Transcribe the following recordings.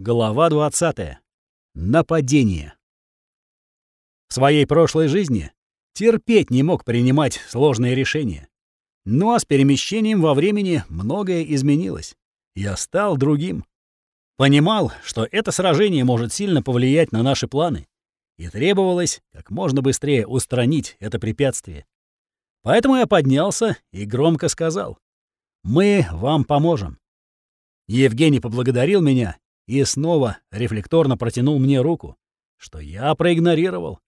Глава 20. Нападение. В своей прошлой жизни терпеть не мог принимать сложные решения. Но с перемещением во времени многое изменилось. Я стал другим. Понимал, что это сражение может сильно повлиять на наши планы, и требовалось как можно быстрее устранить это препятствие. Поэтому я поднялся и громко сказал «Мы вам поможем». Евгений поблагодарил меня и снова рефлекторно протянул мне руку, что я проигнорировал.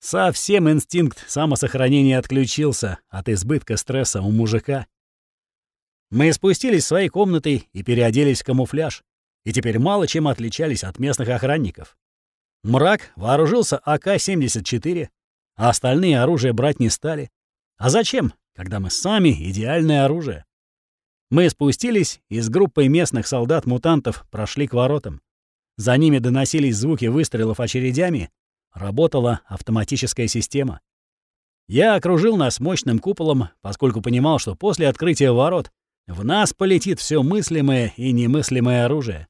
Совсем инстинкт самосохранения отключился от избытка стресса у мужика. Мы спустились в свои комнаты и переоделись в камуфляж, и теперь мало чем отличались от местных охранников. Мрак вооружился АК-74, а остальные оружие брать не стали. А зачем, когда мы сами идеальное оружие? Мы спустились и с группой местных солдат-мутантов прошли к воротам. За ними доносились звуки выстрелов очередями, работала автоматическая система. Я окружил нас мощным куполом, поскольку понимал, что после открытия ворот в нас полетит все мыслимое и немыслимое оружие.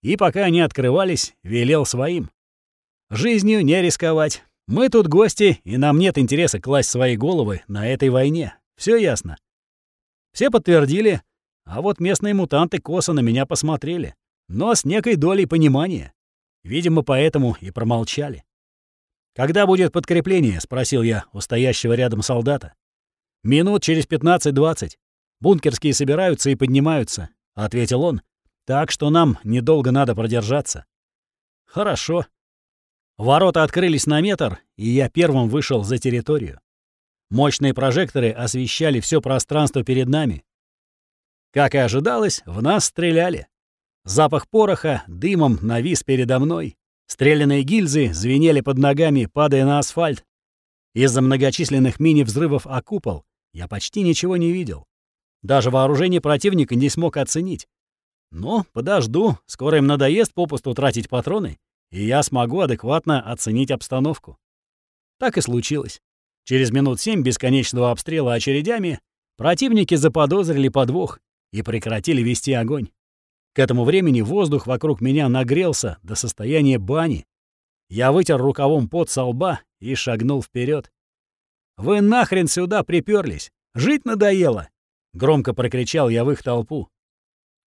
И пока они открывались, велел своим. Жизнью не рисковать. Мы тут гости, и нам нет интереса класть свои головы на этой войне. Все ясно. Все подтвердили, а вот местные мутанты косо на меня посмотрели, но с некой долей понимания. Видимо, поэтому и промолчали. «Когда будет подкрепление?» — спросил я у стоящего рядом солдата. «Минут через 15-20. Бункерские собираются и поднимаются», — ответил он. «Так что нам недолго надо продержаться». «Хорошо». Ворота открылись на метр, и я первым вышел за территорию. Мощные прожекторы освещали все пространство перед нами, как и ожидалось, в нас стреляли. Запах пороха дымом навис передо мной. Стрелянные гильзы звенели под ногами, падая на асфальт. Из-за многочисленных мини-взрывов о купол я почти ничего не видел. Даже вооружение противника не смог оценить. Но подожду, скоро им надоест попусту тратить патроны, и я смогу адекватно оценить обстановку. Так и случилось. Через минут семь бесконечного обстрела очередями противники заподозрили подвох и прекратили вести огонь. К этому времени воздух вокруг меня нагрелся до состояния бани. Я вытер рукавом пот со лба и шагнул вперед. «Вы нахрен сюда приперлись? Жить надоело!» — громко прокричал я в их толпу.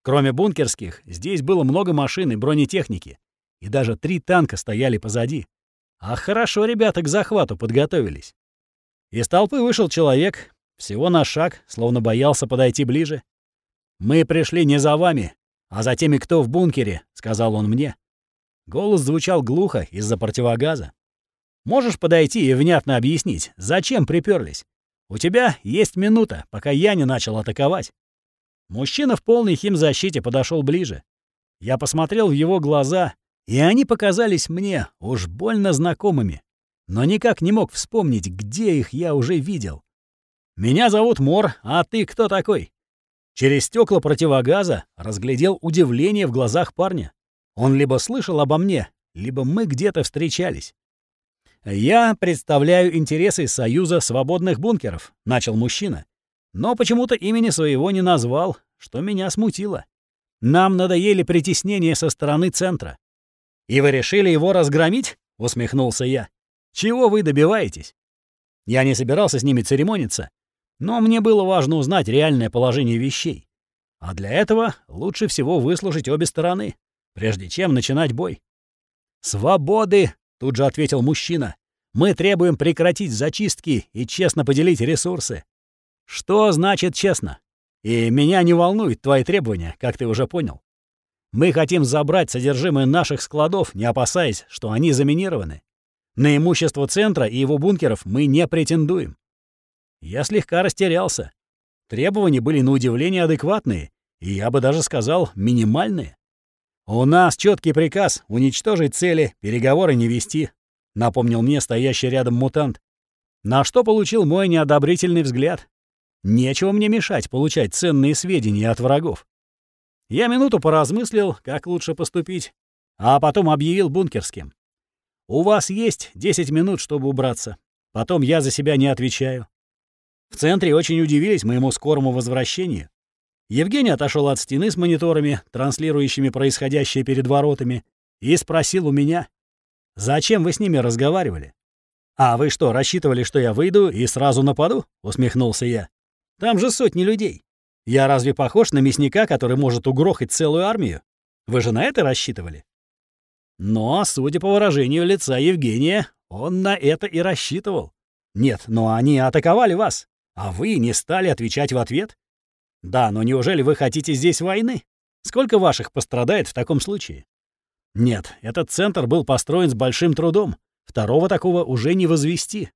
Кроме бункерских, здесь было много машин и бронетехники, и даже три танка стояли позади. А хорошо ребята к захвату подготовились. Из толпы вышел человек, всего на шаг, словно боялся подойти ближе. «Мы пришли не за вами, а за теми, кто в бункере», — сказал он мне. Голос звучал глухо из-за противогаза. «Можешь подойти и внятно объяснить, зачем приперлись? У тебя есть минута, пока я не начал атаковать». Мужчина в полной химзащите подошел ближе. Я посмотрел в его глаза, и они показались мне уж больно знакомыми, но никак не мог вспомнить, где их я уже видел. «Меня зовут Мор, а ты кто такой?» Через стекла противогаза разглядел удивление в глазах парня. Он либо слышал обо мне, либо мы где-то встречались. «Я представляю интересы Союза свободных бункеров», — начал мужчина. Но почему-то имени своего не назвал, что меня смутило. Нам надоели притеснения со стороны центра. «И вы решили его разгромить?» — усмехнулся я. «Чего вы добиваетесь?» Я не собирался с ними церемониться, но мне было важно узнать реальное положение вещей. А для этого лучше всего выслушать обе стороны, прежде чем начинать бой. «Свободы!» — тут же ответил мужчина. «Мы требуем прекратить зачистки и честно поделить ресурсы». «Что значит честно? И меня не волнуют твои требования, как ты уже понял. Мы хотим забрать содержимое наших складов, не опасаясь, что они заминированы. На имущество центра и его бункеров мы не претендуем. Я слегка растерялся. Требования были на удивление адекватные, и я бы даже сказал, минимальные. «У нас четкий приказ уничтожить цели, переговоры не вести», — напомнил мне стоящий рядом мутант. На что получил мой неодобрительный взгляд. Нечего мне мешать получать ценные сведения от врагов. Я минуту поразмыслил, как лучше поступить, а потом объявил бункерским. «У вас есть 10 минут, чтобы убраться. Потом я за себя не отвечаю. В центре очень удивились моему скорому возвращению. Евгений отошел от стены с мониторами, транслирующими происходящее перед воротами, и спросил у меня, «Зачем вы с ними разговаривали?» «А вы что, рассчитывали, что я выйду и сразу нападу?» — усмехнулся я. «Там же сотни людей. Я разве похож на мясника, который может угрохать целую армию? Вы же на это рассчитывали?» Но, судя по выражению лица Евгения, он на это и рассчитывал. Нет, но они атаковали вас, а вы не стали отвечать в ответ? Да, но неужели вы хотите здесь войны? Сколько ваших пострадает в таком случае? Нет, этот центр был построен с большим трудом. Второго такого уже не возвести.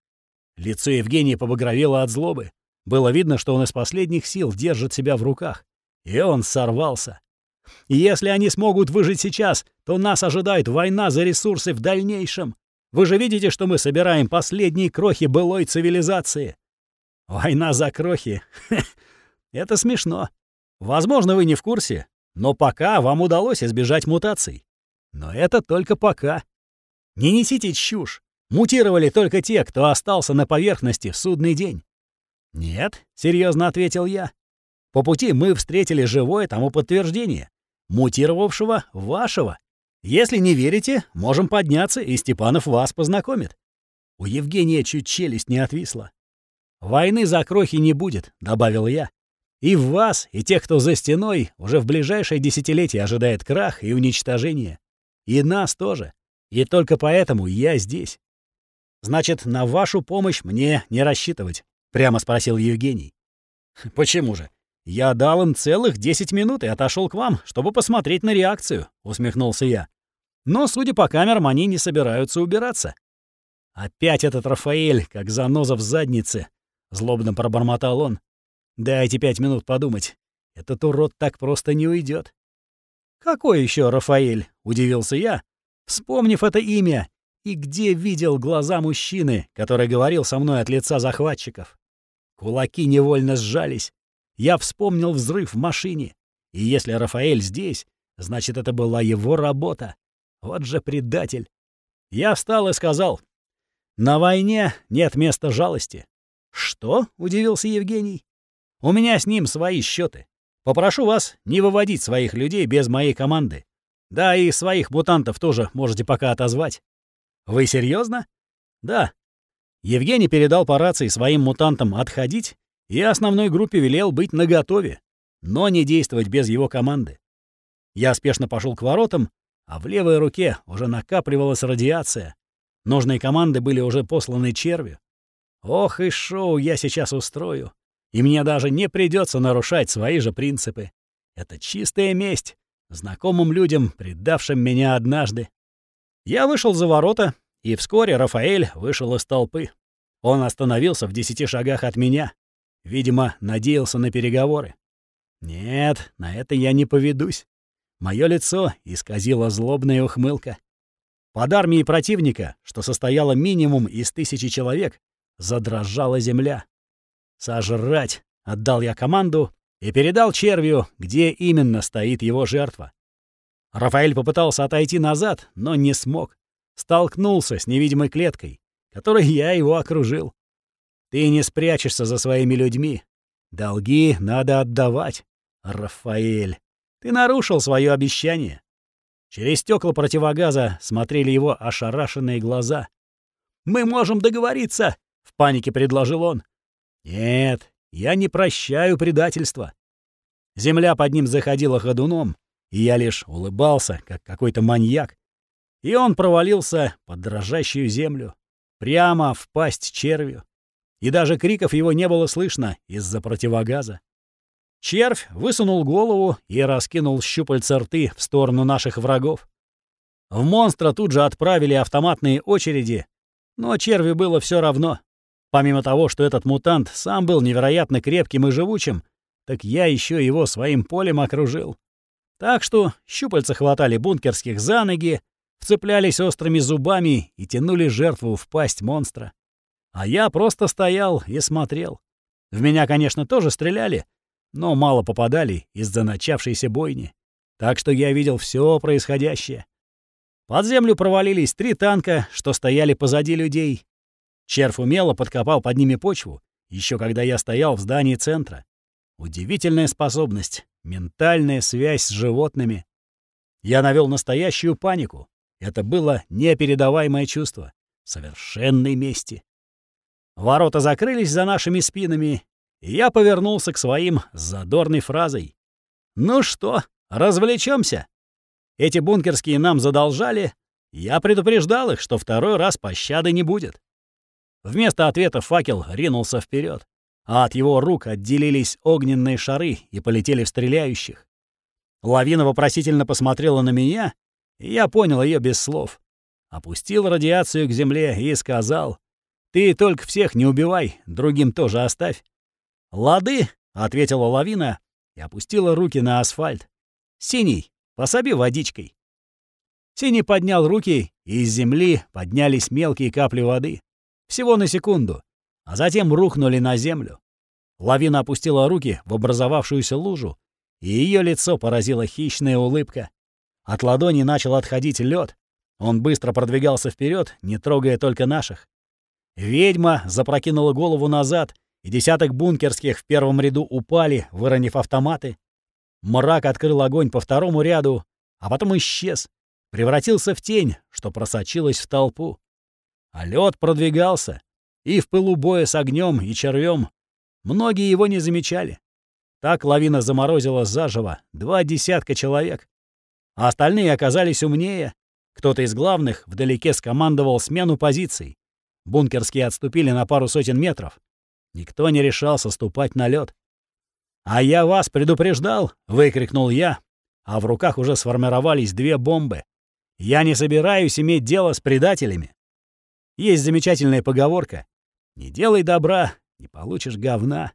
Лицо Евгения побагровело от злобы. Было видно, что он из последних сил держит себя в руках. И он сорвался. И если они смогут выжить сейчас, то нас ожидает война за ресурсы в дальнейшем. Вы же видите, что мы собираем последние крохи былой цивилизации. Война за крохи. Это смешно. Возможно, вы не в курсе, но пока вам удалось избежать мутаций. Но это только пока. Не несите чушь. Мутировали только те, кто остался на поверхности в судный день. «Нет», — серьезно ответил я. «По пути мы встретили живое тому подтверждение, мутировавшего вашего. Если не верите, можем подняться, и Степанов вас познакомит». У Евгения чуть челюсть не отвисла. «Войны за крохи не будет», — добавил я. «И в вас, и тех, кто за стеной, уже в ближайшее десятилетие ожидает крах и уничтожение. И нас тоже. И только поэтому я здесь. Значит, на вашу помощь мне не рассчитывать. — прямо спросил Евгений. «Почему же? Я дал им целых 10 минут и отошел к вам, чтобы посмотреть на реакцию», — усмехнулся я. «Но, судя по камерам, они не собираются убираться». «Опять этот Рафаэль, как заноза в заднице», — злобно пробормотал он. «Дайте пять минут подумать. Этот урод так просто не уйдет. «Какой еще Рафаэль?» — удивился я, вспомнив это имя, и где видел глаза мужчины, который говорил со мной от лица захватчиков. Кулаки невольно сжались. Я вспомнил взрыв в машине. И если Рафаэль здесь, значит, это была его работа. Вот же предатель. Я встал и сказал, «На войне нет места жалости». «Что?» — удивился Евгений. «У меня с ним свои счеты. Попрошу вас не выводить своих людей без моей команды. Да, и своих мутантов тоже можете пока отозвать». «Вы серьезно? «Да. Евгений передал по рации своим мутантам отходить и основной группе велел быть наготове, но не действовать без его команды. Я спешно пошел к воротам, а в левой руке уже накапливалась радиация. Нужные команды были уже посланы червю. Ох и шоу я сейчас устрою. И мне даже не придется нарушать свои же принципы. Это чистая месть знакомым людям, предавшим меня однажды. Я вышел за ворота и вскоре Рафаэль вышел из толпы. Он остановился в десяти шагах от меня. Видимо, надеялся на переговоры. Нет, на это я не поведусь. Мое лицо исказило злобная ухмылка. Под армией противника, что состояло минимум из тысячи человек, задрожала земля. «Сожрать!» — отдал я команду и передал червю, где именно стоит его жертва. Рафаэль попытался отойти назад, но не смог столкнулся с невидимой клеткой, которой я его окружил. Ты не спрячешься за своими людьми. Долги надо отдавать. Рафаэль, ты нарушил свое обещание. Через стекла противогаза смотрели его ошарашенные глаза. «Мы можем договориться!» — в панике предложил он. «Нет, я не прощаю предательства». Земля под ним заходила ходуном, и я лишь улыбался, как какой-то маньяк, и он провалился под дрожащую землю, прямо в пасть червю. И даже криков его не было слышно из-за противогаза. Червь высунул голову и раскинул щупальца рты в сторону наших врагов. В монстра тут же отправили автоматные очереди, но червю было все равно. Помимо того, что этот мутант сам был невероятно крепким и живучим, так я еще его своим полем окружил. Так что щупальца хватали бункерских за ноги, вцеплялись острыми зубами и тянули жертву в пасть монстра. А я просто стоял и смотрел. В меня, конечно, тоже стреляли, но мало попадали из-за начавшейся бойни. Так что я видел все происходящее. Под землю провалились три танка, что стояли позади людей. Червь умело подкопал под ними почву, еще когда я стоял в здании центра. Удивительная способность, ментальная связь с животными. Я навел настоящую панику. Это было непередаваемое чувство. Совершенной мести. Ворота закрылись за нашими спинами, и я повернулся к своим с задорной фразой. «Ну что, развлечемся? Эти бункерские нам задолжали. Я предупреждал их, что второй раз пощады не будет». Вместо ответа факел ринулся вперед а от его рук отделились огненные шары и полетели в стреляющих. Лавина вопросительно посмотрела на меня, и я понял ее без слов. Опустил радиацию к земле и сказал, «Ты только всех не убивай, другим тоже оставь». «Лады», — ответила лавина и опустила руки на асфальт. «Синий, пособи водичкой». Синий поднял руки, и из земли поднялись мелкие капли воды. Всего на секунду а затем рухнули на землю. Лавина опустила руки в образовавшуюся лужу, и ее лицо поразила хищная улыбка. От ладони начал отходить лед. Он быстро продвигался вперед, не трогая только наших. Ведьма запрокинула голову назад, и десяток бункерских в первом ряду упали, выронив автоматы. Мрак открыл огонь по второму ряду, а потом исчез, превратился в тень, что просочилась в толпу. А лед продвигался, и в пылу боя с огнем и червем многие его не замечали. Так лавина заморозила заживо два десятка человек. А остальные оказались умнее. Кто-то из главных вдалеке скомандовал смену позиций. Бункерские отступили на пару сотен метров. Никто не решался ступать на лед. «А я вас предупреждал!» — выкрикнул я, а в руках уже сформировались две бомбы. «Я не собираюсь иметь дело с предателями!» Есть замечательная поговорка не делай добра, не получишь говна.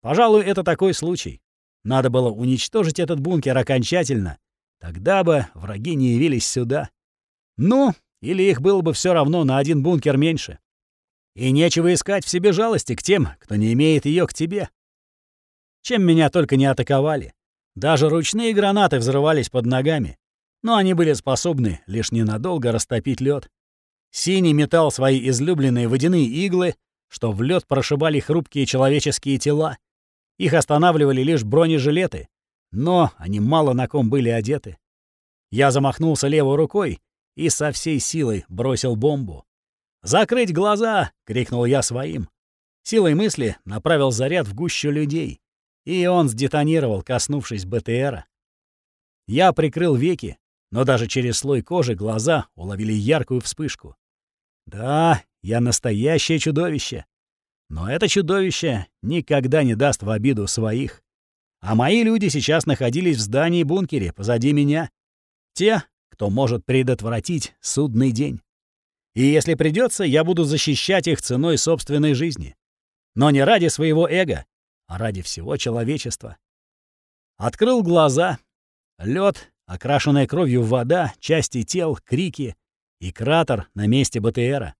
Пожалуй, это такой случай. Надо было уничтожить этот бункер окончательно. Тогда бы враги не явились сюда. Ну, или их было бы все равно на один бункер меньше. И нечего искать в себе жалости к тем, кто не имеет ее к тебе. Чем меня только не атаковали. Даже ручные гранаты взрывались под ногами. Но они были способны лишь ненадолго растопить лед. Синий метал свои излюбленные водяные иглы, что в лед прошибали хрупкие человеческие тела. Их останавливали лишь бронежилеты, но они мало на ком были одеты. Я замахнулся левой рукой и со всей силой бросил бомбу. «Закрыть глаза!» — крикнул я своим. Силой мысли направил заряд в гущу людей, и он сдетонировал, коснувшись БТРа. Я прикрыл веки, но даже через слой кожи глаза уловили яркую вспышку. Да, я настоящее чудовище. Но это чудовище никогда не даст в обиду своих. А мои люди сейчас находились в здании-бункере позади меня. Те, кто может предотвратить судный день. И если придется, я буду защищать их ценой собственной жизни. Но не ради своего эго, а ради всего человечества. Открыл глаза. Лед, окрашенная кровью вода, части тел, крики и кратер на месте БТРа.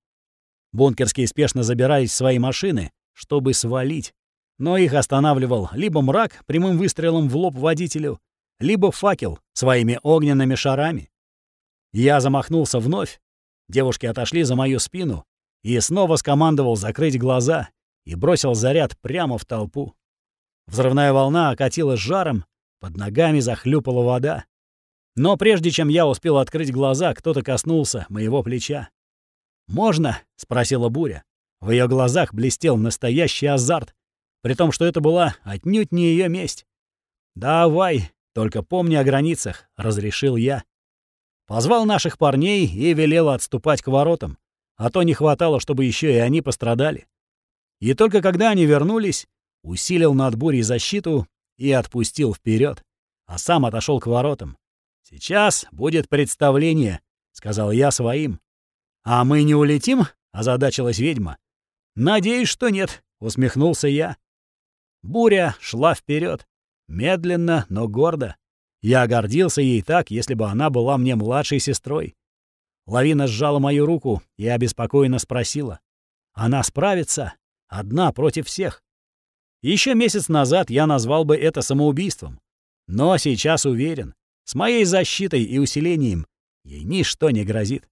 Бункерские спешно забирались в свои машины, чтобы свалить. Но их останавливал либо мрак прямым выстрелом в лоб водителю, либо факел своими огненными шарами. Я замахнулся вновь. Девушки отошли за мою спину и снова скомандовал закрыть глаза и бросил заряд прямо в толпу. Взрывная волна окатила жаром, под ногами захлюпала вода. Но прежде чем я успел открыть глаза, кто-то коснулся моего плеча. «Можно?» — спросила Буря. В ее глазах блестел настоящий азарт, при том, что это была отнюдь не ее месть. «Давай, только помни о границах», — разрешил я. Позвал наших парней и велел отступать к воротам, а то не хватало, чтобы еще и они пострадали. И только когда они вернулись, усилил над бурей защиту и отпустил вперед, а сам отошел к воротам. «Сейчас будет представление», — сказал я своим. «А мы не улетим?» — озадачилась ведьма. «Надеюсь, что нет», — усмехнулся я. Буря шла вперед, медленно, но гордо. Я гордился ей так, если бы она была мне младшей сестрой. Лавина сжала мою руку и обеспокоенно спросила. «Она справится? Одна против всех?» Еще месяц назад я назвал бы это самоубийством. Но сейчас уверен, с моей защитой и усилением ей ничто не грозит.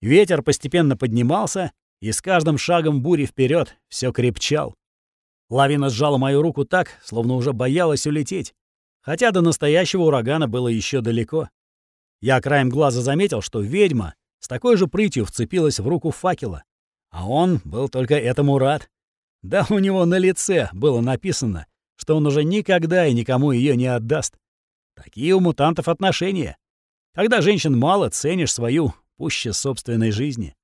Ветер постепенно поднимался, и с каждым шагом бури вперед все крепчал. Лавина сжала мою руку так, словно уже боялась улететь, хотя до настоящего урагана было еще далеко. Я краем глаза заметил, что ведьма с такой же прытью вцепилась в руку факела, а он был только этому рад. Да у него на лице было написано, что он уже никогда и никому ее не отдаст. Такие у мутантов отношения. Когда женщин мало, ценишь свою пуще собственной жизни.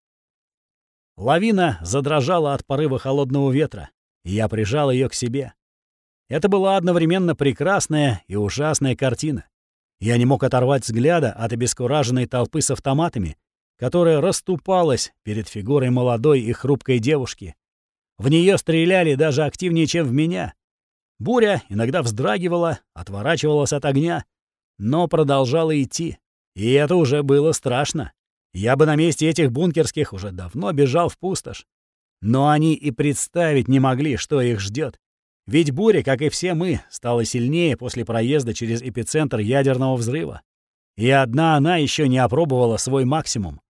Лавина задрожала от порыва холодного ветра и я прижал ее к себе. Это была одновременно прекрасная и ужасная картина. Я не мог оторвать взгляда от обескураженной толпы с автоматами, которая расступалась перед фигурой молодой и хрупкой девушки. В нее стреляли даже активнее, чем в меня. Буря иногда вздрагивала, отворачивалась от огня, но продолжала идти. И это уже было страшно. Я бы на месте этих бункерских уже давно бежал в пустошь. Но они и представить не могли, что их ждет. Ведь буря, как и все мы, стала сильнее после проезда через эпицентр ядерного взрыва. И одна она еще не опробовала свой максимум.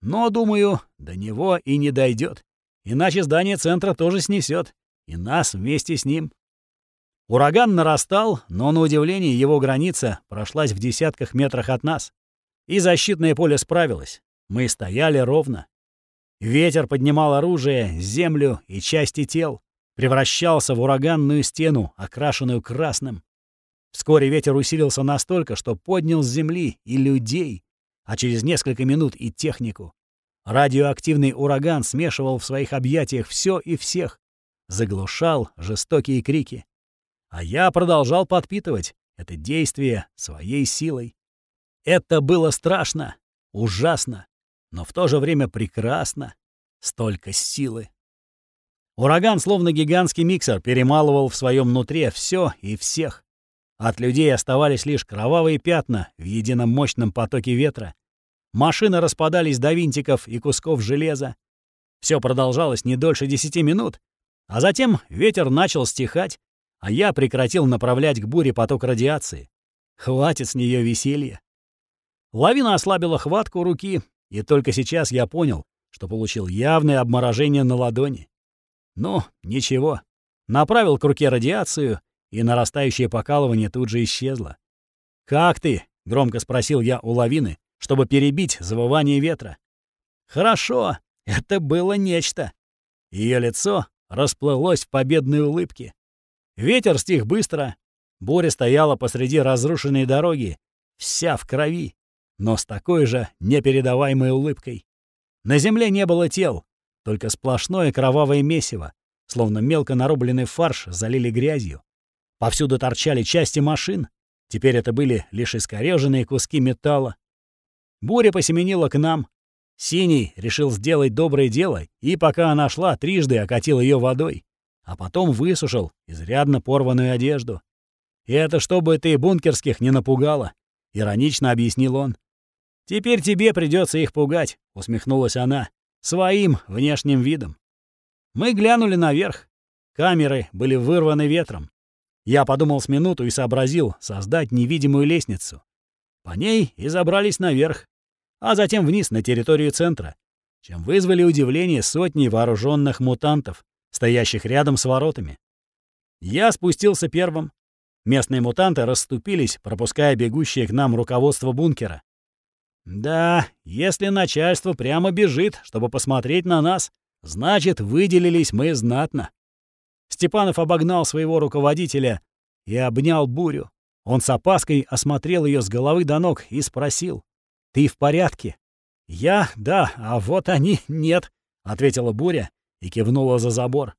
Но, думаю, до него и не дойдет. Иначе здание центра тоже снесет, и нас вместе с ним. Ураган нарастал, но, на удивление, его граница прошлась в десятках метрах от нас. И защитное поле справилось. Мы стояли ровно. Ветер поднимал оружие, землю и части тел, превращался в ураганную стену, окрашенную красным. Вскоре ветер усилился настолько, что поднял с земли и людей, а через несколько минут и технику. Радиоактивный ураган смешивал в своих объятиях все и всех, заглушал жестокие крики. А я продолжал подпитывать это действие своей силой. Это было страшно, ужасно, но в то же время прекрасно. Столько силы. Ураган, словно гигантский миксер, перемалывал в своем нутре все и всех. От людей оставались лишь кровавые пятна в едином мощном потоке ветра. Машины распадались до винтиков и кусков железа. Все продолжалось не дольше десяти минут, а затем ветер начал стихать, а я прекратил направлять к буре поток радиации. Хватит с нее веселья. Лавина ослабила хватку руки, и только сейчас я понял, что получил явное обморожение на ладони. Ну, ничего. Направил к руке радиацию, и нарастающее покалывание тут же исчезло. «Как ты?» — громко спросил я у лавины, чтобы перебить завывание ветра. «Хорошо, это было нечто». Ее лицо расплылось в победной улыбке. Ветер стих быстро. Буря стояла посреди разрушенной дороги, вся в крови но с такой же непередаваемой улыбкой. На земле не было тел, только сплошное кровавое месиво, словно мелко нарубленный фарш залили грязью. Повсюду торчали части машин, теперь это были лишь искорёженные куски металла. Буря посеменила к нам. Синий решил сделать доброе дело, и пока она шла, трижды окатил ее водой, а потом высушил изрядно порванную одежду. «И это чтобы ты бункерских не напугала», — иронично объяснил он. «Теперь тебе придется их пугать», — усмехнулась она, — «своим внешним видом». Мы глянули наверх. Камеры были вырваны ветром. Я подумал с минуту и сообразил создать невидимую лестницу. По ней и забрались наверх, а затем вниз на территорию центра, чем вызвали удивление сотни вооруженных мутантов, стоящих рядом с воротами. Я спустился первым. Местные мутанты расступились, пропуская бегущее к нам руководство бункера. Да, если начальство прямо бежит, чтобы посмотреть на нас, значит, выделились мы знатно. Степанов обогнал своего руководителя и обнял бурю. Он с опаской осмотрел ее с головы до ног и спросил. «Ты в порядке?» «Я? Да, а вот они нет», — ответила буря и кивнула за забор.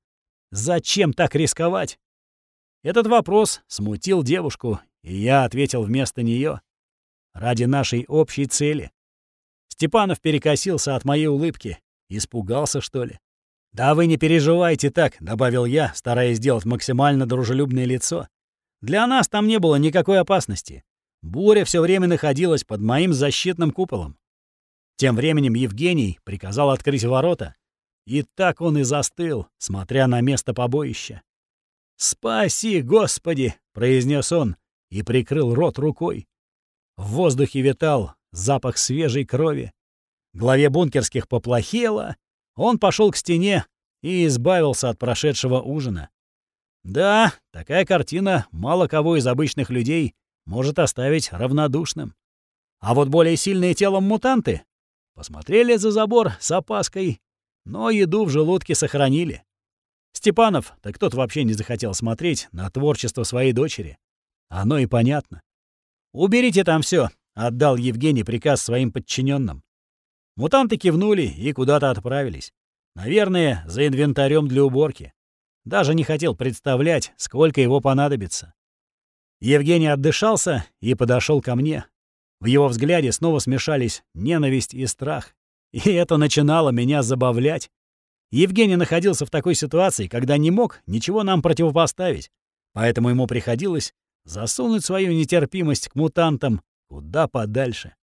«Зачем так рисковать?» Этот вопрос смутил девушку, и я ответил вместо нее. Ради нашей общей цели. Степанов перекосился от моей улыбки. Испугался, что ли? «Да вы не переживайте так», — добавил я, стараясь сделать максимально дружелюбное лицо. «Для нас там не было никакой опасности. Буря все время находилась под моим защитным куполом». Тем временем Евгений приказал открыть ворота. И так он и застыл, смотря на место побоища. «Спаси, Господи!» — произнес он и прикрыл рот рукой. В воздухе витал запах свежей крови. Главе бункерских поплохело. Он пошел к стене и избавился от прошедшего ужина. Да, такая картина мало кого из обычных людей может оставить равнодушным. А вот более сильные телом мутанты посмотрели за забор с опаской, но еду в желудке сохранили. Степанов, так тот вообще не захотел смотреть на творчество своей дочери. Оно и понятно. «Уберите там все, отдал Евгений приказ своим подчиненным. Мутанты кивнули и куда-то отправились. Наверное, за инвентарем для уборки. Даже не хотел представлять, сколько его понадобится. Евгений отдышался и подошел ко мне. В его взгляде снова смешались ненависть и страх. И это начинало меня забавлять. Евгений находился в такой ситуации, когда не мог ничего нам противопоставить. Поэтому ему приходилось засунуть свою нетерпимость к мутантам куда подальше.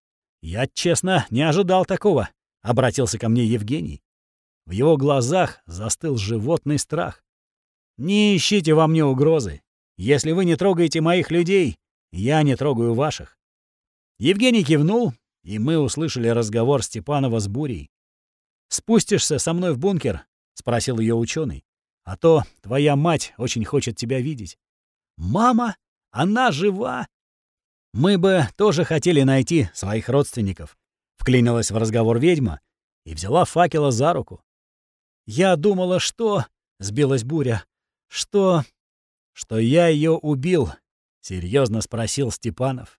Я, честно, не ожидал такого, — обратился ко мне Евгений. В его глазах застыл животный страх. «Не ищите во мне угрозы. Если вы не трогаете моих людей, я не трогаю ваших». Евгений кивнул, и мы услышали разговор Степанова с Бурей. «Спустишься со мной в бункер?» — спросил ее ученый. «А то твоя мать очень хочет тебя видеть». «Мама? Она жива?» «Мы бы тоже хотели найти своих родственников», — вклинилась в разговор ведьма и взяла факела за руку. «Я думала, что...» — сбилась буря. «Что...» «Что я ее убил?» — серьезно спросил Степанов.